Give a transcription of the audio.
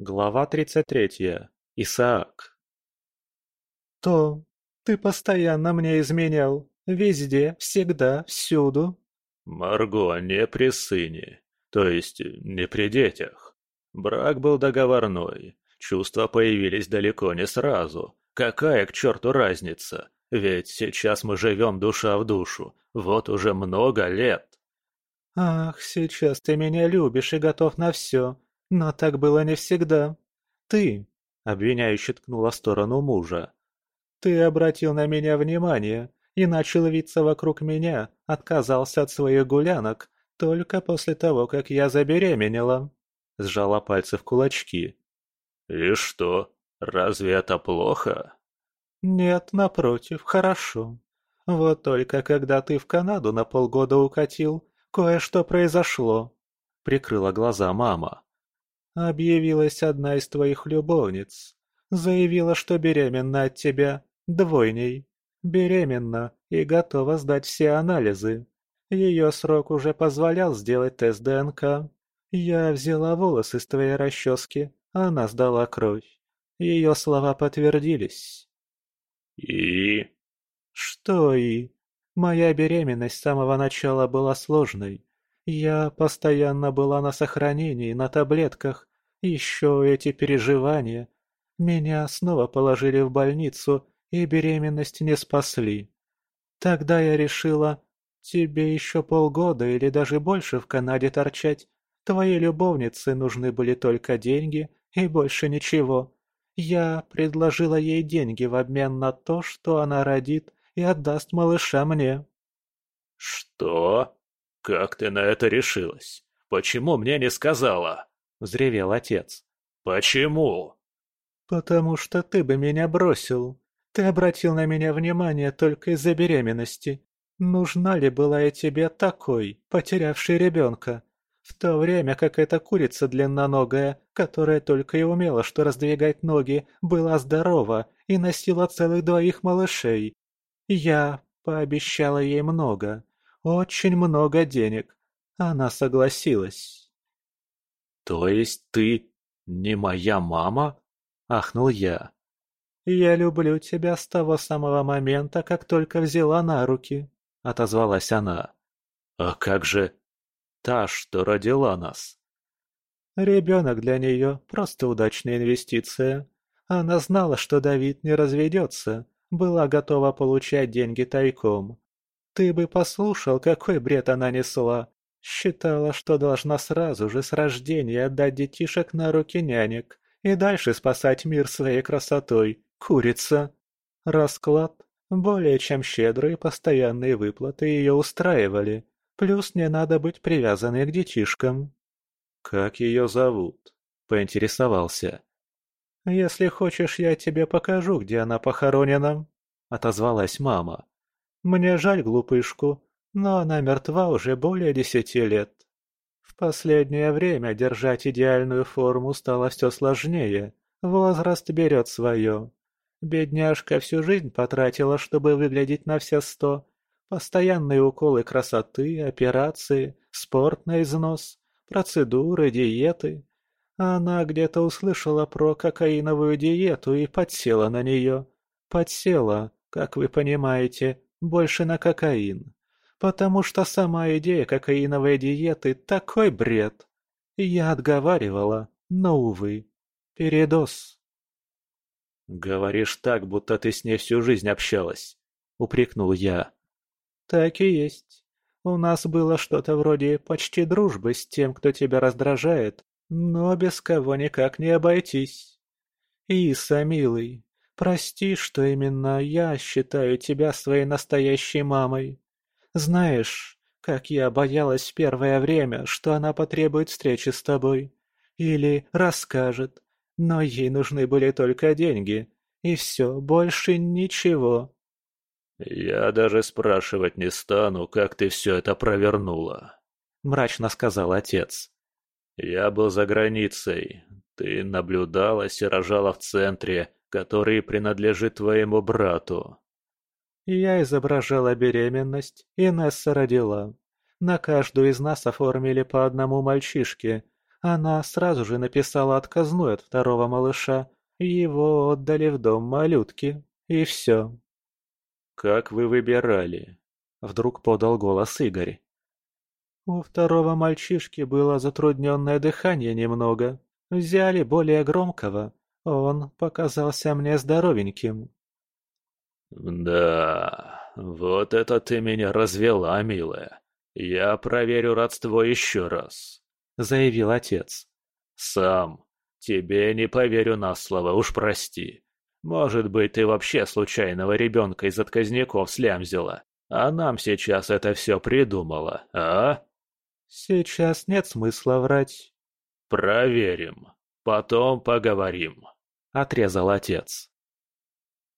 Глава 33. Исаак. То, ты постоянно мне изменял. Везде, всегда, всюду. Марго, не при сыне. То есть, не при детях. Брак был договорной. Чувства появились далеко не сразу. Какая к черту разница? Ведь сейчас мы живем душа в душу. Вот уже много лет. Ах, сейчас ты меня любишь и готов на все. Но так было не всегда. Ты, обвиняюще ткнула в сторону мужа. Ты обратил на меня внимание и начал виться вокруг меня, отказался от своих гулянок только после того, как я забеременела. Сжала пальцы в кулачки. И что, разве это плохо? Нет, напротив, хорошо. Вот только когда ты в Канаду на полгода укатил, кое-что произошло. Прикрыла глаза мама. Объявилась одна из твоих любовниц. Заявила, что беременна от тебя, двойней. Беременна и готова сдать все анализы. Ее срок уже позволял сделать тест ДНК. Я взяла волосы с твоей расчески, она сдала кровь. Ее слова подтвердились. И? Что и? Моя беременность с самого начала была сложной. Я постоянно была на сохранении, на таблетках, еще эти переживания. Меня снова положили в больницу, и беременность не спасли. Тогда я решила, тебе еще полгода или даже больше в Канаде торчать. Твоей любовнице нужны были только деньги и больше ничего. Я предложила ей деньги в обмен на то, что она родит и отдаст малыша мне. «Что? Как ты на это решилась? Почему мне не сказала?» — взревел отец. «Почему?» «Потому что ты бы меня бросил. Ты обратил на меня внимание только из-за беременности. Нужна ли была я тебе такой, потерявший ребенка? В то время как эта курица длинноногая, которая только и умела что раздвигать ноги, была здорова и носила целых двоих малышей. Я пообещала ей много, очень много денег. Она согласилась. «То есть ты не моя мама?» – ахнул я. «Я люблю тебя с того самого момента, как только взяла на руки», – отозвалась она. «А как же та, что родила нас?» «Ребенок для нее – просто удачная инвестиция. Она знала, что Давид не разведется, была готова получать деньги тайком. Ты бы послушал, какой бред она несла. Считала, что должна сразу же с рождения отдать детишек на руки нянек и дальше спасать мир своей красотой. Курица. Расклад. Более чем щедрые постоянные выплаты ее устраивали. Плюс не надо быть привязанной к детишкам. «Как ее зовут?» – поинтересовался. «Если хочешь, я тебе покажу, где она похоронена», – отозвалась мама. «Мне жаль глупышку, но она мертва уже более десяти лет. В последнее время держать идеальную форму стало все сложнее, возраст берет свое. Бедняжка всю жизнь потратила, чтобы выглядеть на все сто. Постоянные уколы красоты, операции, спорт на износ, процедуры, диеты. Она где-то услышала про кокаиновую диету и подсела на нее. Подсела, как вы понимаете, больше на кокаин. Потому что сама идея кокаиновой диеты – такой бред. Я отговаривала, но, увы, передоз. «Говоришь так, будто ты с ней всю жизнь общалась», – упрекнул я. «Так и есть. У нас было что-то вроде почти дружбы с тем, кто тебя раздражает, но без кого никак не обойтись. Иса, милый, прости, что именно я считаю тебя своей настоящей мамой. Знаешь, как я боялась в первое время, что она потребует встречи с тобой. Или расскажет. Но ей нужны были только деньги. И все, больше ничего. «Я даже спрашивать не стану, как ты все это провернула», — мрачно сказал отец. «Я был за границей. Ты наблюдалась и рожала в центре, который принадлежит твоему брату. Я изображала беременность, и Несса родила. На каждую из нас оформили по одному мальчишке. Она сразу же написала отказную от второго малыша, его отдали в дом малютки, и все. «Как вы выбирали?» — вдруг подал голос Игорь. У второго мальчишки было затрудненное дыхание немного. Взяли более громкого. Он показался мне здоровеньким. «Да, вот это ты меня развела, милая. Я проверю родство еще раз», — заявил отец. «Сам. Тебе не поверю на слово, уж прости. Может быть, ты вообще случайного ребенка из отказников слямзила, а нам сейчас это все придумала, а?» «Сейчас нет смысла врать». «Проверим. Потом поговорим», — отрезал отец.